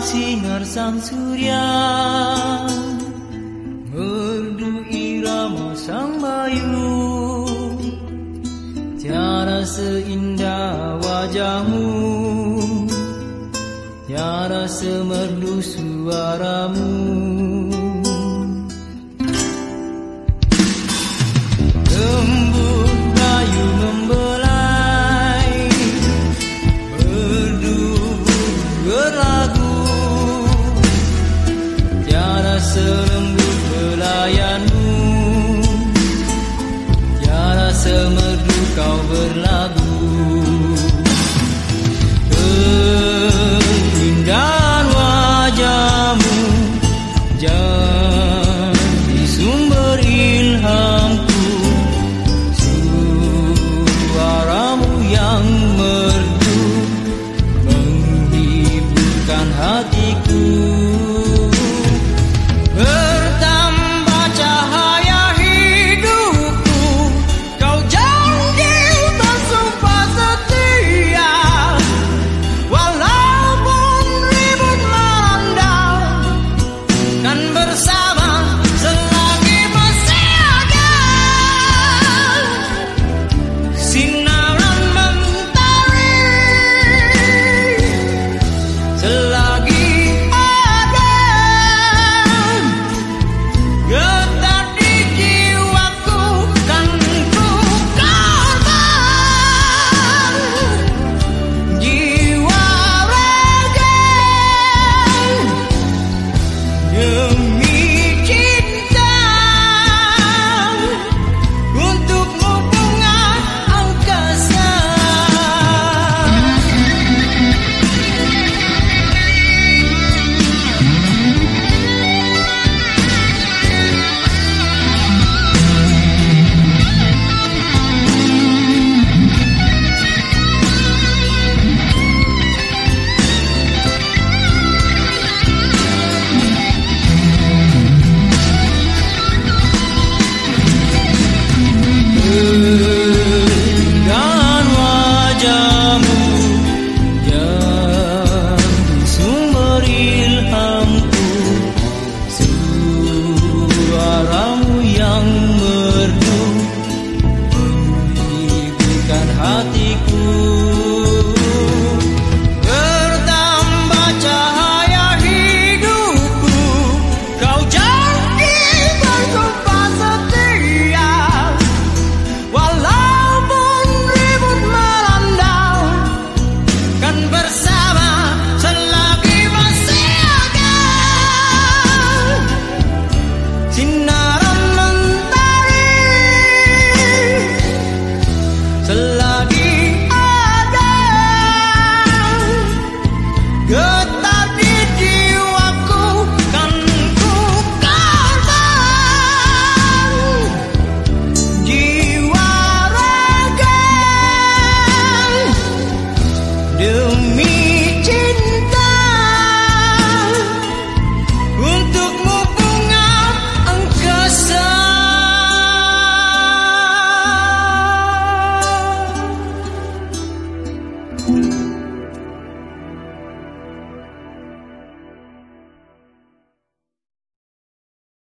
sinar sang surya. Merdu irama sang bayu. Tiada seindah wajahmu. Tiada semerdu suaramu You.